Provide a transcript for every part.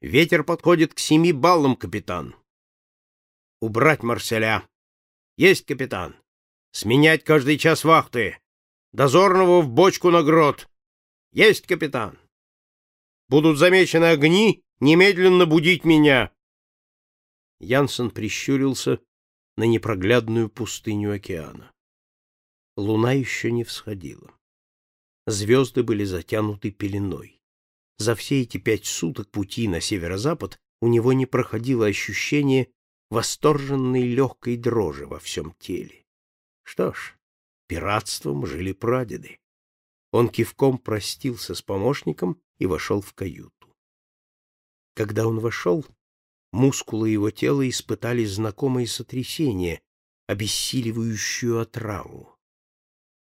Ветер подходит к семи баллам, капитан. Убрать Марселя. Есть, капитан. Сменять каждый час вахты. Дозорного в бочку на грот. Есть, капитан. Будут замечены огни, немедленно будить меня. Янсен прищурился на непроглядную пустыню океана. Луна еще не всходила. Звезды были затянуты пеленой. За все эти пять суток пути на северо-запад у него не проходило ощущение восторженной легкой дрожи во всем теле. Что ж, пиратством жили прадеды. Он кивком простился с помощником и вошел в каюту. Когда он вошел, мускулы его тела испытали знакомое сотрясение, обессиливающую отраву.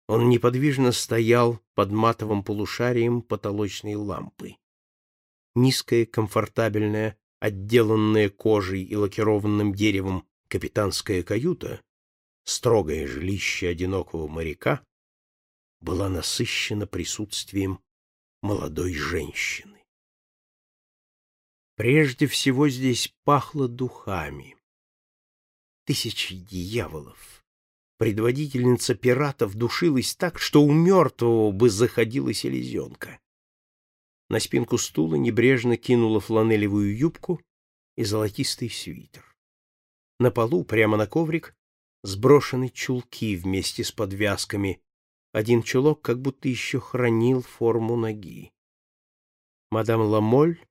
Он неподвижно стоял под матовым полушарием потолочной лампы. Низкая, комфортабельная, отделанная кожей и лакированным деревом капитанская каюта, строгое жилище одинокого моряка, была насыщена присутствием молодой женщины. Прежде всего здесь пахло духами. Тысячи дьяволов. Предводительница пиратов душилась так, что у мертвого бы заходила селезенка. На спинку стула небрежно кинула фланелевую юбку и золотистый свитер. На полу, прямо на коврик, сброшены чулки вместе с подвязками. Один чулок как будто еще хранил форму ноги. Мадам Ламоль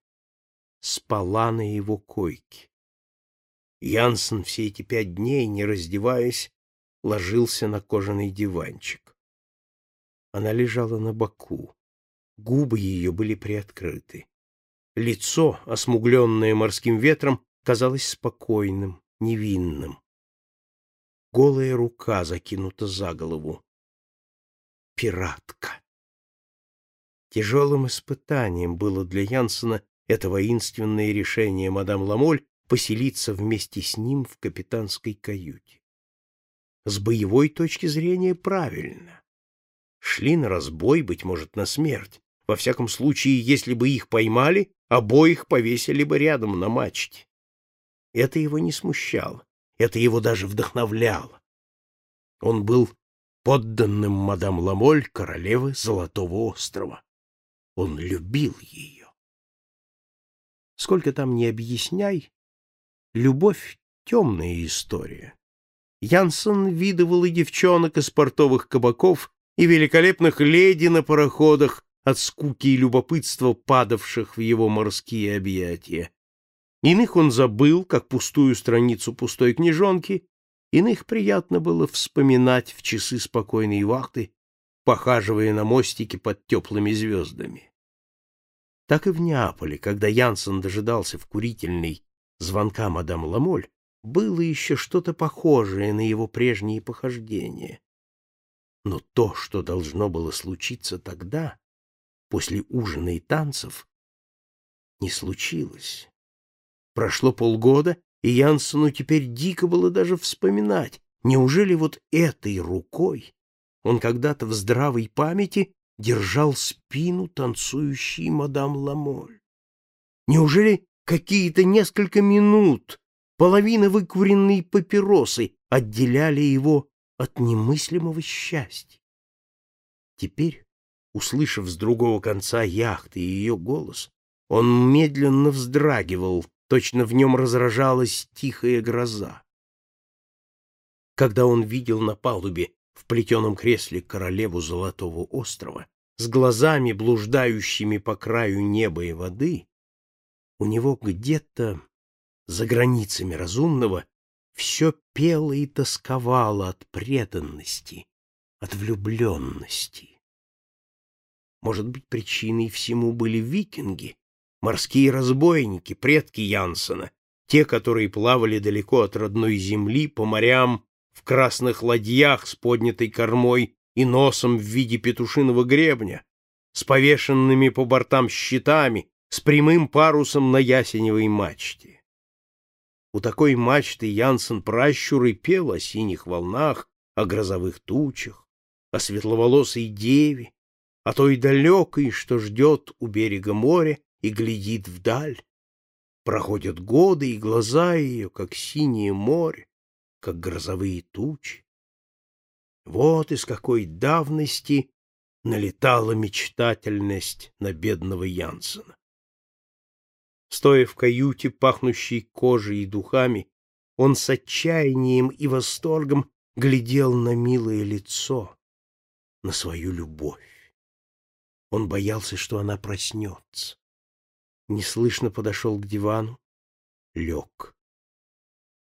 спала на его койке. Янсен все эти пять дней, не раздеваясь, ложился на кожаный диванчик. Она лежала на боку. Губы ее были приоткрыты. Лицо, осмугленное морским ветром, казалось спокойным, невинным. Голая рука закинута за голову. Пиратка. Тяжелым испытанием было для Янсена это воинственное решение мадам Ламоль поселиться вместе с ним в капитанской каюте. С боевой точки зрения правильно. Шли на разбой, быть может, на смерть. Во всяком случае, если бы их поймали, обоих повесили бы рядом на мачте. Это его не смущало, это его даже вдохновляло. Он был подданным мадам Ламоль, королевы Золотого острова. Он любил ее. Сколько там не объясняй, любовь — темная история. Янсен видывал и девчонок из портовых кабаков, и великолепных леди на пароходах, от скуки и любопытства падавших в его морские объятия. Иных он забыл, как пустую страницу пустой книжонки, иных приятно было вспоминать в часы спокойной вахты, похаживая на мостике под теплыми звездами. Так и в Неаполе, когда Янсен дожидался в курительной звонка мадам Ламоль, было еще что-то похожее на его прежние похождения. Но то, что должно было случиться тогда, после ужина и танцев не случилось. Прошло полгода, и Янсену теперь дико было даже вспоминать, неужели вот этой рукой он когда-то в здравой памяти держал спину танцующей мадам Ламоль? Неужели какие-то несколько минут, половина выкуренной папиросы отделяли его от немыслимого счастья? Теперь Услышав с другого конца яхты ее голос, он медленно вздрагивал, точно в нем разражалась тихая гроза. Когда он видел на палубе в плетеном кресле королеву Золотого острова с глазами, блуждающими по краю неба и воды, у него где-то за границами разумного все пело и тосковало от преданности, от влюбленности. Может быть, причиной всему были викинги, морские разбойники, предки Янсена, те, которые плавали далеко от родной земли по морям в красных ладьях с поднятой кормой и носом в виде петушиного гребня, с повешенными по бортам щитами, с прямым парусом на ясеневой мачте. У такой мачты Янсен пращуры пел о синих волнах, о грозовых тучах, о светловолосой деве, а той далекой, что ждет у берега моря и глядит вдаль, Проходят годы, и глаза ее, как синее море, как грозовые тучи. Вот из какой давности налетала мечтательность на бедного Янсена. Стоя в каюте, пахнущей кожей и духами, он с отчаянием и восторгом глядел на милое лицо, на свою любовь. Он боялся, что она проснется. Неслышно подошел к дивану, лег.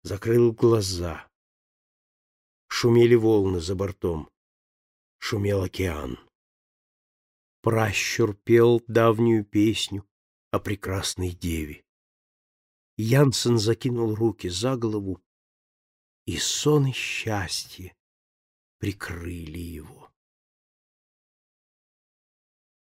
Закрыл глаза. Шумели волны за бортом. Шумел океан. Пращур пел давнюю песню о прекрасной деве. Янсен закинул руки за голову, и сон и счастье прикрыли его.